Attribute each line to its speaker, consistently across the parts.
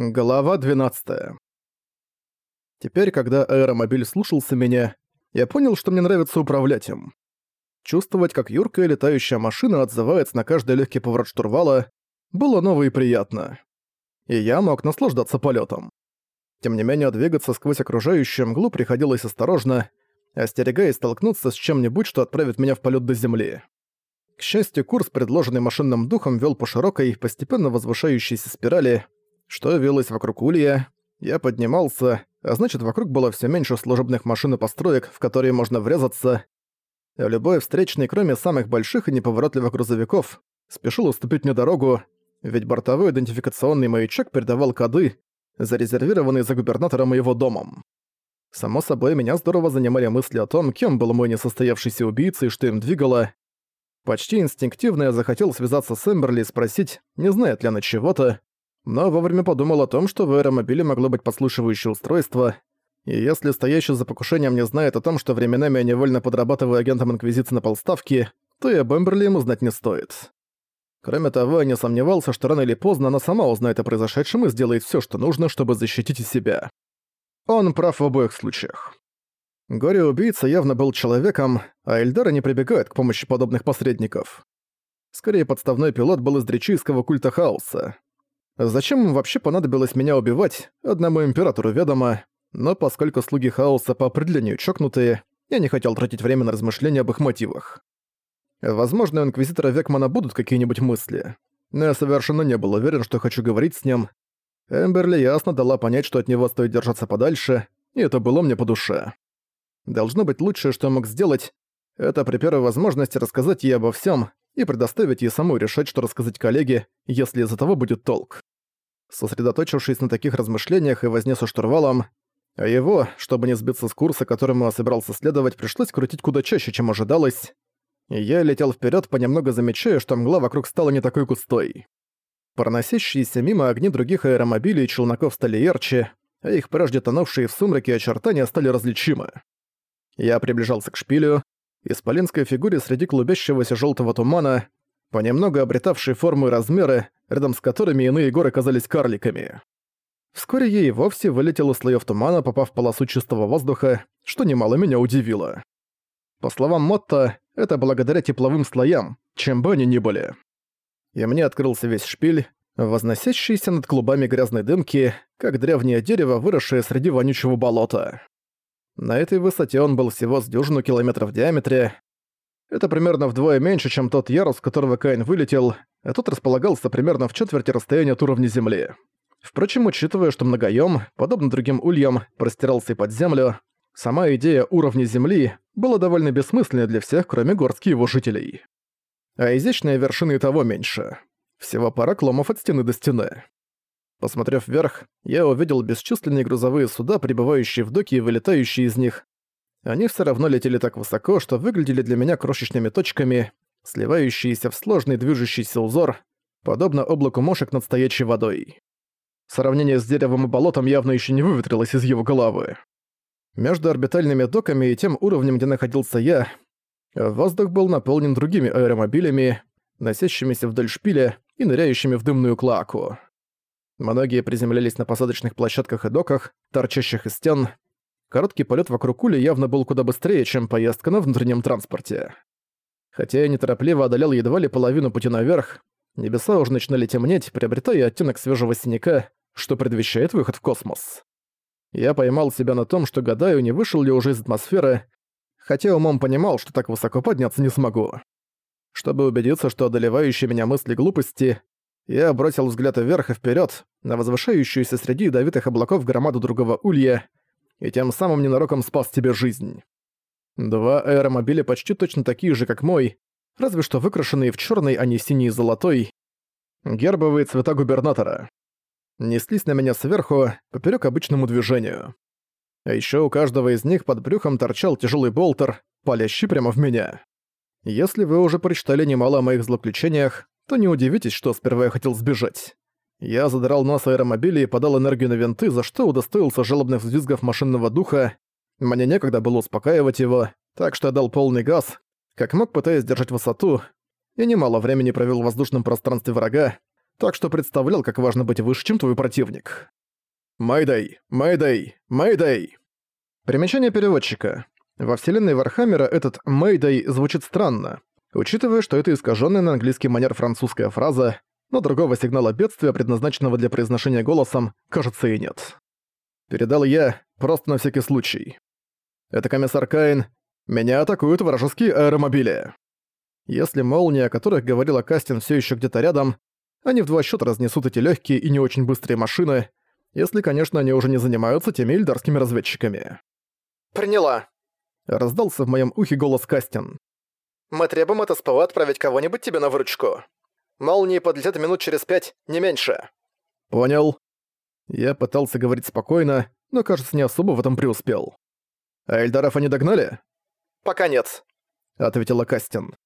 Speaker 1: Глава 12. Теперь, когда аэромобиль слушался меня, я понял, что мне нравится управлять им. Чувствовать, как юркая летающая машина отзывается на каждый легкий поворот штурвала, было ново и приятно. И я мог наслаждаться полетом. Тем не менее, двигаться сквозь окружающую мглу приходилось осторожно, остерегаясь столкнуться с чем-нибудь, что отправит меня в полет до земли. К счастью, курс, предложенный машинным духом, вел по широкой, постепенно возвышающейся спирали, что вилось вокруг улья. Я поднимался, а значит, вокруг было все меньше служебных машин и построек, в которые можно врезаться. Любой встречный, кроме самых больших и неповоротливых грузовиков, спешил уступить мне дорогу, ведь бортовой идентификационный маячок передавал коды, зарезервированные за губернатором и его домом. Само собой, меня здорово занимали мысли о том, кем был мой несостоявшийся убийца и что им двигало. Почти инстинктивно я захотел связаться с Эмберли и спросить, не знает ли она чего-то, но вовремя подумал о том, что в аэромобиле могло быть подслушивающее устройство, и если стоящий за покушением не знает о том, что временами я невольно подрабатываю агентом Инквизиции на полставки, то и об Эмберли ему знать не стоит. Кроме того, я не сомневался, что рано или поздно она сама узнает о произошедшем и сделает все, что нужно, чтобы защитить себя. Он прав в обоих случаях. Горе-убийца явно был человеком, а Эльдара не прибегает к помощи подобных посредников. Скорее, подставной пилот был из дречийского культа хаоса. Зачем им вообще понадобилось меня убивать, одному императору ведомо, но поскольку слуги хаоса по определению чокнутые, я не хотел тратить время на размышления об их мотивах. Возможно, у Инквизитора Векмана будут какие-нибудь мысли, но я совершенно не был уверен, что хочу говорить с ним. Эмберли ясно дала понять, что от него стоит держаться подальше, и это было мне по душе. Должно быть лучшее, что я мог сделать, это при первой возможности рассказать ей обо всем и предоставить ей самой решать, что рассказать коллеге, если из-за того будет толк. Сосредоточившись на таких размышлениях и возне со штурвалом, а его, чтобы не сбиться с курса, которому я собирался следовать, пришлось крутить куда чаще, чем ожидалось. И я летел вперед, понемногу замечая, что мгла вокруг стала не такой густой. Проносящиеся мимо огни других аэромобилей и челноков стали ярче, а их прежде тонувшие в сумраке очертания стали различимы. Я приближался к шпилю, исполинской фигуре среди клубящегося желтого тумана, понемногу обретавшей форму и размеры, рядом с которыми иные горы казались карликами. Вскоре ей вовсе вылетел из слоёв тумана, попав в полосу чистого воздуха, что немало меня удивило. По словам Мотто, это благодаря тепловым слоям, чем бы они ни были. И мне открылся весь шпиль, возносящийся над клубами грязной дымки, как древнее дерево, выросшее среди вонючего болота. На этой высоте он был всего с дюжину километров в диаметре, это примерно вдвое меньше, чем тот ярус, с которого Каин вылетел, а тот располагался примерно в четверти расстояния от уровня Земли. Впрочем, учитывая, что многоём, подобно другим ульям, простирался и под землю, сама идея уровня Земли была довольно бессмысленной для всех, кроме горстки его жителей. А изящные вершины и того меньше. Всего пара кломов от стены до стены. Посмотрев вверх, я увидел бесчисленные грузовые суда, прибывающие в доки и вылетающие из них, они все равно летели так высоко, что выглядели для меня крошечными точками, сливающиеся в сложный движущийся узор, подобно облаку мошек над стоячей водой. Сравнение с деревом и болотом явно еще не выветрилось из его головы. Между орбитальными доками и тем уровнем, где находился я, воздух был наполнен другими аэромобилями, носящимися вдоль шпиля и ныряющими в дымную клаку. Многие приземлялись на посадочных площадках и доках, торчащих из стен, Короткий полет вокруг Ули явно был куда быстрее, чем поездка на внутреннем транспорте. Хотя я неторопливо одолел едва ли половину пути наверх, небеса уже начинали темнеть, приобретая оттенок свежего синяка, что предвещает выход в космос. Я поймал себя на том, что гадаю, не вышел ли уже из атмосферы, хотя умом понимал, что так высоко подняться не смогу. Чтобы убедиться, что одолевающие меня мысли глупости, я бросил взгляд вверх и вперед на возвышающуюся среди ядовитых облаков громаду другого улья, и тем самым ненароком спас тебе жизнь. Два аэромобиля почти точно такие же, как мой, разве что выкрашенные в черный, а не синий и золотой. Гербовые цвета губернатора. Неслись на меня сверху, поперек обычному движению. А еще у каждого из них под брюхом торчал тяжелый болтер, палящий прямо в меня. Если вы уже прочитали немало о моих злоключениях, то не удивитесь, что сперва я хотел сбежать. Я задрал нос аэромобиля и подал энергию на винты, за что удостоился жалобных взвизгов машинного духа. Мне некогда было успокаивать его, так что я дал полный газ, как мог пытаясь держать высоту, и немало времени провел в воздушном пространстве врага, так что представлял, как важно быть выше, чем твой противник. Mayday, Mayday, Mayday. Примечание переводчика. Во вселенной Вархаммера этот «Mayday» звучит странно, учитывая, что это искаженная на английский манер французская фраза, но другого сигнала бедствия, предназначенного для произношения голосом, кажется и нет. Передал я, просто на всякий случай. Это комиссар Каин. Меня атакуют вражеские аэромобили. Если молнии, о которых говорила Кастин, все еще где-то рядом, они в два счета разнесут эти легкие и не очень быстрые машины, если, конечно, они уже не занимаются теми ильдарскими разведчиками.
Speaker 2: «Приняла», —
Speaker 1: раздался в моем ухе голос Кастин.
Speaker 2: «Мы требуем от СПО отправить кого-нибудь тебе на выручку. Молнии подлетят минут через пять, не меньше».
Speaker 1: «Понял». Я пытался говорить спокойно, но, кажется, не особо в этом преуспел. «А Эльдаров они догнали?»
Speaker 2: «Пока нет», —
Speaker 1: ответила Кастин.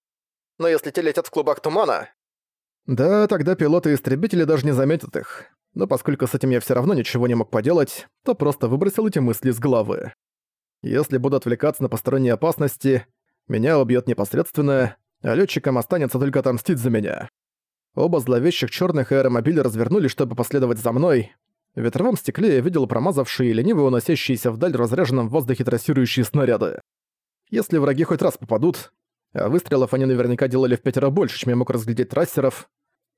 Speaker 2: «Но если те летят в клубах тумана...»
Speaker 1: «Да, тогда пилоты-истребители даже не заметят их. Но поскольку с этим я все равно ничего не мог поделать, то просто выбросил эти мысли из головы. Если буду отвлекаться на посторонние опасности, меня убьет непосредственно, а летчикам останется только отомстить за меня. Оба зловещих черных аэромобиля развернулись, чтобы последовать за мной. В ветровом стекле я видел промазавшие и лениво уносящиеся вдаль разряженном в воздухе трассирующие снаряды. Если враги хоть раз попадут, а выстрелов они наверняка делали в пятеро больше, чем я мог разглядеть трассеров,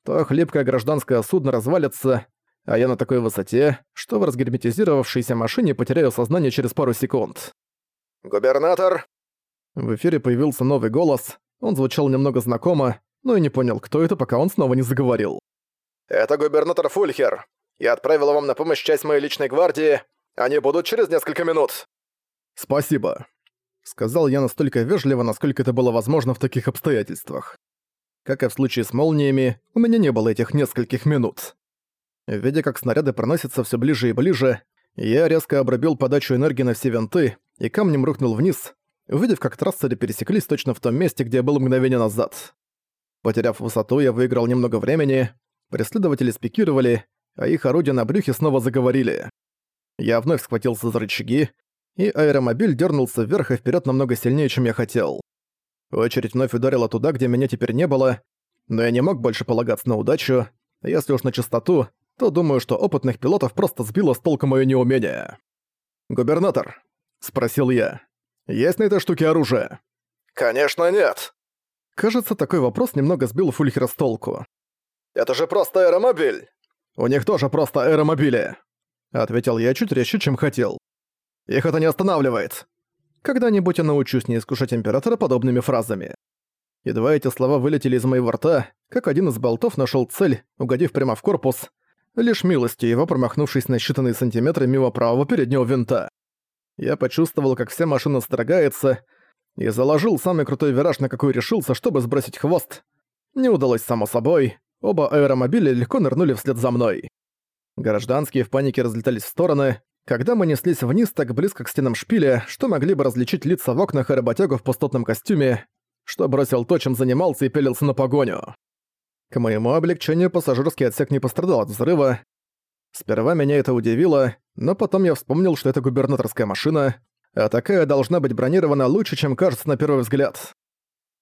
Speaker 1: то хлипкое гражданское судно развалится, а я на такой высоте, что в разгерметизировавшейся машине потеряю сознание через пару секунд.
Speaker 2: «Губернатор!»
Speaker 1: В эфире появился новый голос, он звучал немного знакомо, но и не понял, кто это, пока он снова не заговорил.
Speaker 2: «Это губернатор Фульхер. Я отправила вам на помощь часть моей личной гвардии. Они будут через несколько минут».
Speaker 1: «Спасибо», — сказал я настолько вежливо, насколько это было возможно в таких обстоятельствах. Как и в случае с молниями, у меня не было этих нескольких минут. Видя, как снаряды проносятся все ближе и ближе, я резко обрубил подачу энергии на все винты и камнем рухнул вниз, увидев, как трассеры пересеклись точно в том месте, где был мгновение назад. Потеряв высоту, я выиграл немного времени, преследователи спикировали, а их орудия на брюхе снова заговорили. Я вновь схватился за рычаги, и аэромобиль дернулся вверх и вперед намного сильнее, чем я хотел. Очередь вновь ударила туда, где меня теперь не было, но я не мог больше полагаться на удачу, если уж на чистоту, то думаю, что опытных пилотов просто сбило с толку моё неумение. «Губернатор», — спросил я, — «есть на этой штуке оружие?»
Speaker 2: «Конечно нет».
Speaker 1: Кажется, такой вопрос немного сбил Фульхера с толку.
Speaker 2: «Это же просто аэромобиль!»
Speaker 1: «У них тоже просто аэромобили», — ответил я чуть резче, чем хотел. «Их это не останавливает. Когда-нибудь я научусь не искушать Императора подобными фразами». Едва эти слова вылетели из моего рта, как один из болтов нашел цель, угодив прямо в корпус, лишь милостью его промахнувшись на считанные сантиметры мимо правого переднего винта. Я почувствовал, как вся машина строгается, и заложил самый крутой вираж, на какой решился, чтобы сбросить хвост. Не удалось само собой, оба аэромобиля легко нырнули вслед за мной. Гражданские в панике разлетались в стороны. Когда мы неслись вниз так близко к стенам шпиля, что могли бы различить лица в окнах и работягу в пустотном костюме, что бросил то, чем занимался и пелился на погоню. К моему облегчению пассажирский отсек не пострадал от взрыва. Сперва меня это удивило, но потом я вспомнил, что это губернаторская машина, а такая должна быть бронирована лучше, чем кажется на первый взгляд.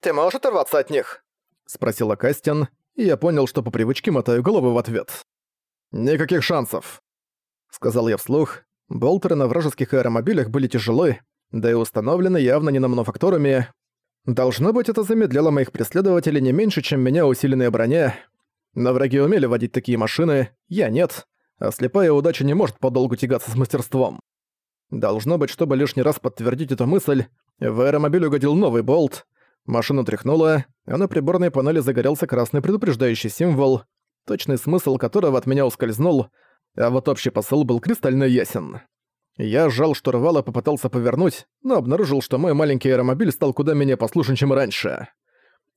Speaker 2: «Ты можешь оторваться от них?»
Speaker 1: — спросила Кастин, и я понял, что по привычке мотаю голову в ответ. «Никаких шансов», — сказал я вслух. Болтеры на вражеских аэромобилях были тяжелы, да и установлены явно не на мануфактурами, Должно быть, это замедлило моих преследователей не меньше, чем меня усиленная броня. Но враги умели водить такие машины, я нет, а слепая удача не может подолгу тягаться с мастерством. Должно быть, чтобы лишний раз подтвердить эту мысль, в аэромобиль угодил новый болт, машину тряхнуло, а на приборной панели загорелся красный предупреждающий символ, точный смысл которого от меня ускользнул, а вот общий посыл был кристально ясен. Я сжал штурвал и попытался повернуть, но обнаружил, что мой маленький аэромобиль стал куда менее послушен, чем раньше.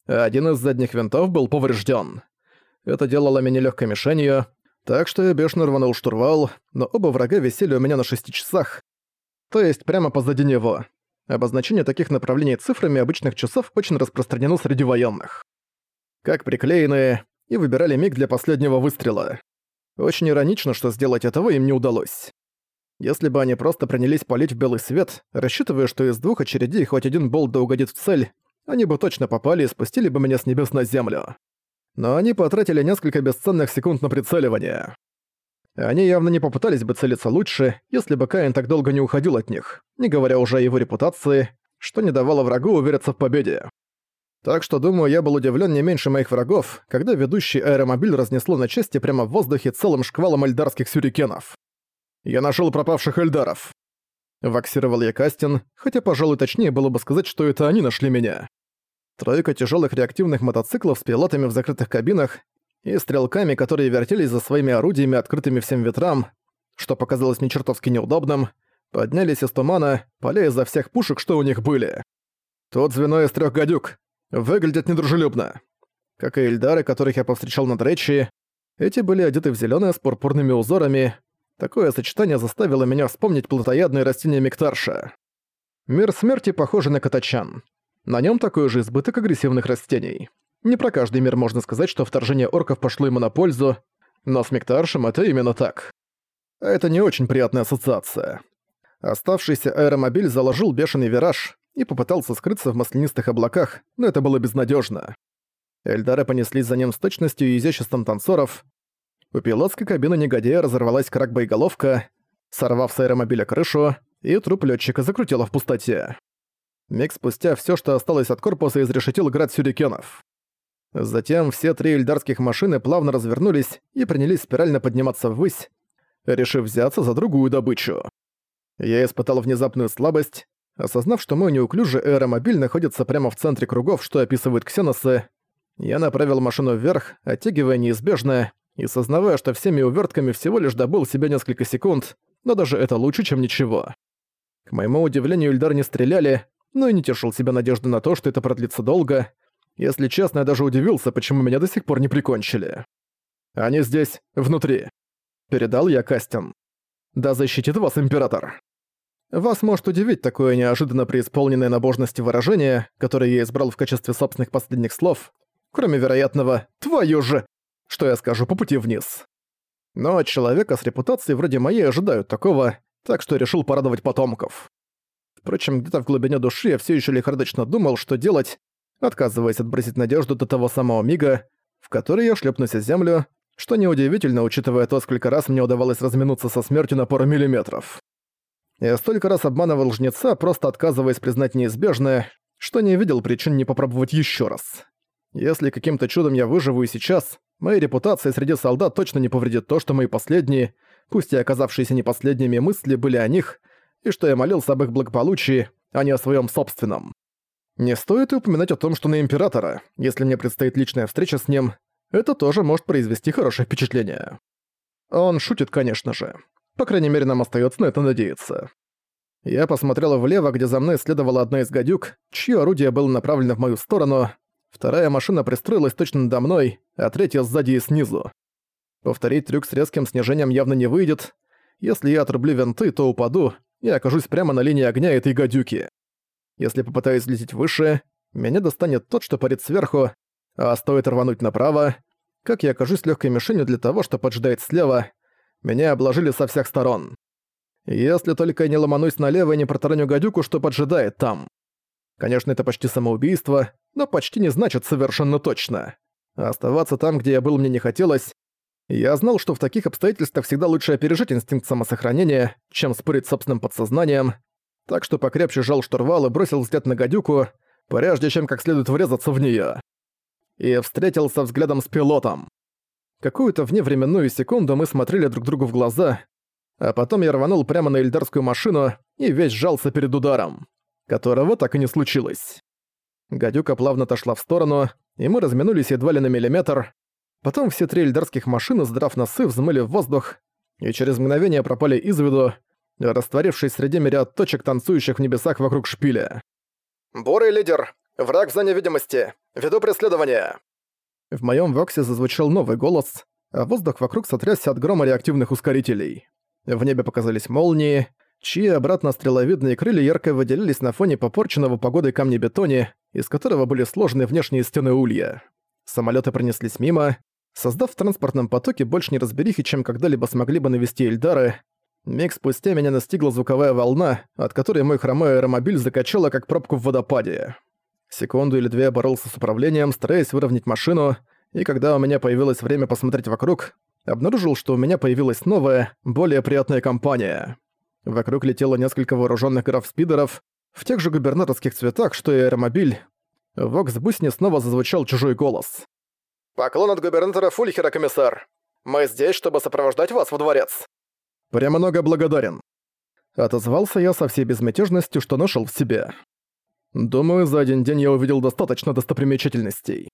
Speaker 1: Один из задних винтов был поврежден. Это делало меня легкой мишенью, так что я бешено рванул штурвал, но оба врага висели у меня на шести часах, то есть прямо позади него. Обозначение таких направлений цифрами обычных часов очень распространено среди военных. Как приклеенные, и выбирали миг для последнего выстрела. Очень иронично, что сделать этого им не удалось. Если бы они просто принялись палить в белый свет, рассчитывая, что из двух очередей хоть один болт да угодит в цель, они бы точно попали и спустили бы меня с небес на землю. но они потратили несколько бесценных секунд на прицеливание. Они явно не попытались бы целиться лучше, если бы Каин так долго не уходил от них, не говоря уже о его репутации, что не давало врагу увериться в победе. Так что, думаю, я был удивлен не меньше моих врагов, когда ведущий аэромобиль разнесло на части прямо в воздухе целым шквалом эльдарских сюрикенов. «Я нашел пропавших эльдаров», — ваксировал я Кастин, хотя, пожалуй, точнее было бы сказать, что это они нашли меня. Тройка тяжелых реактивных мотоциклов с пилотами в закрытых кабинах и стрелками, которые вертелись за своими орудиями, открытыми всем ветрам, что показалось мне чертовски неудобным, поднялись из тумана, поля изо всех пушек, что у них были. Тут звено из трех гадюк. Выглядят недружелюбно. Как и Эльдары, которых я повстречал на Дречи, эти были одеты в зеленое с пурпурными узорами. Такое сочетание заставило меня вспомнить плотоядные растения Мектарша. Мир смерти похож на Катачан. На нем такой же избыток агрессивных растений. Не про каждый мир можно сказать, что вторжение орков пошло ему на пользу, но с Мектаршем это именно так. Это не очень приятная ассоциация. Оставшийся аэромобиль заложил бешеный вираж и попытался скрыться в маслянистых облаках, но это было безнадежно. Эльдары понеслись за ним с точностью и изяществом танцоров. У пилотской кабины негодяя разорвалась крак-боеголовка, сорвав с аэромобиля крышу, и труп летчика закрутило в пустоте. Миг спустя все, что осталось от корпуса, изрешетил град сюрикенов. Затем все три эльдарских машины плавно развернулись и принялись спирально подниматься ввысь, решив взяться за другую добычу. Я испытал внезапную слабость, осознав, что мой неуклюжий аэромобиль находится прямо в центре кругов, что описывают ксеносы. Я направил машину вверх, оттягивая неизбежное, и сознавая, что всеми увертками всего лишь добыл себе несколько секунд, но даже это лучше, чем ничего. К моему удивлению, Ильдар не стреляли, но и не тешил себя надежды на то, что это продлится долго, если честно, я даже удивился, почему меня до сих пор не прикончили. Они здесь, внутри. Передал я Кастин. Да защитит вас Император. Вас может удивить такое неожиданно преисполненное набожности выражение, которое я избрал в качестве собственных последних слов, кроме вероятного «твою же», что я скажу по пути вниз. Но от человека с репутацией вроде моей ожидают такого, так что решил порадовать потомков. Впрочем, где-то в глубине души я все еще лихорадочно думал, что делать, отказываясь отбросить надежду до того самого мига, в который я шлепнусь о землю, что неудивительно, учитывая то, сколько раз мне удавалось разминуться со смертью на пару миллиметров. Я столько раз обманывал жнеца, просто отказываясь признать неизбежное, что не видел причин не попробовать еще раз. Если каким-то чудом я выживу и сейчас, моей репутации среди солдат точно не повредит то, что мои последние, пусть и оказавшиеся не последними мысли, были о них, и что я молился об их благополучии, а не о своем собственном. Не стоит и упоминать о том, что на Императора, если мне предстоит личная встреча с ним, это тоже может произвести хорошее впечатление. Он шутит, конечно же. По крайней мере, нам остается на это надеяться. Я посмотрела влево, где за мной следовала одна из гадюк, чье орудие было направлено в мою сторону. Вторая машина пристроилась точно надо мной, а третья сзади и снизу. Повторить трюк с резким снижением явно не выйдет. Если я отрублю винты, то упаду и окажусь прямо на линии огня этой гадюки. Если попытаюсь взлететь выше, меня достанет тот, что парит сверху, а стоит рвануть направо, как я окажусь легкой мишенью для того, что поджидает слева, меня обложили со всех сторон. Если только я не ломанусь налево и не протараню гадюку, что поджидает там. Конечно, это почти самоубийство, но почти не значит совершенно точно. оставаться там, где я был, мне не хотелось. Я знал, что в таких обстоятельствах всегда лучше опережать инстинкт самосохранения, чем спорить с собственным подсознанием, так что покрепче сжал штурвал и бросил взгляд на гадюку, прежде чем как следует врезаться в неё. И встретился взглядом с пилотом. Какую-то вневременную секунду мы смотрели друг другу в глаза, а потом я рванул прямо на эльдарскую машину и весь сжался перед ударом, которого так и не случилось. Гадюка плавно отошла в сторону, и мы разминулись едва ли на миллиметр. Потом все три эльдарских машины, сдрав носы, взмыли в воздух и через мгновение пропали из виду, растворившись среди мириад точек, танцующих в небесах вокруг шпиля.
Speaker 2: «Бурый лидер! Враг в зоне видимости! Веду преследование!»
Speaker 1: В моем воксе зазвучал новый голос, а воздух вокруг сотрясся от грома реактивных ускорителей. В небе показались молнии, чьи обратно стреловидные крылья ярко выделились на фоне попорченного погодой камня бетоне, из которого были сложены внешние стены улья. Самолеты пронеслись мимо, создав в транспортном потоке больше неразберихи, чем когда-либо смогли бы навести Эльдары, Миг спустя меня настигла звуковая волна, от которой мой хромой аэромобиль закачало как пробку в водопаде. Секунду или две боролся с управлением, стараясь выровнять машину, И когда у меня появилось время посмотреть вокруг, обнаружил, что у меня появилась новая, более приятная компания. Вокруг летело несколько вооруженных граф-спидеров в тех же губернаторских цветах, что и аэромобиль. В Оксбусне снова зазвучал чужой голос.
Speaker 2: «Поклон от губернатора Фульхера, комиссар. Мы здесь, чтобы сопровождать вас во дворец».
Speaker 1: «Премного благодарен». Отозвался я со всей безмятежностью, что нашел в себе. Думаю, за один день я увидел достаточно достопримечательностей.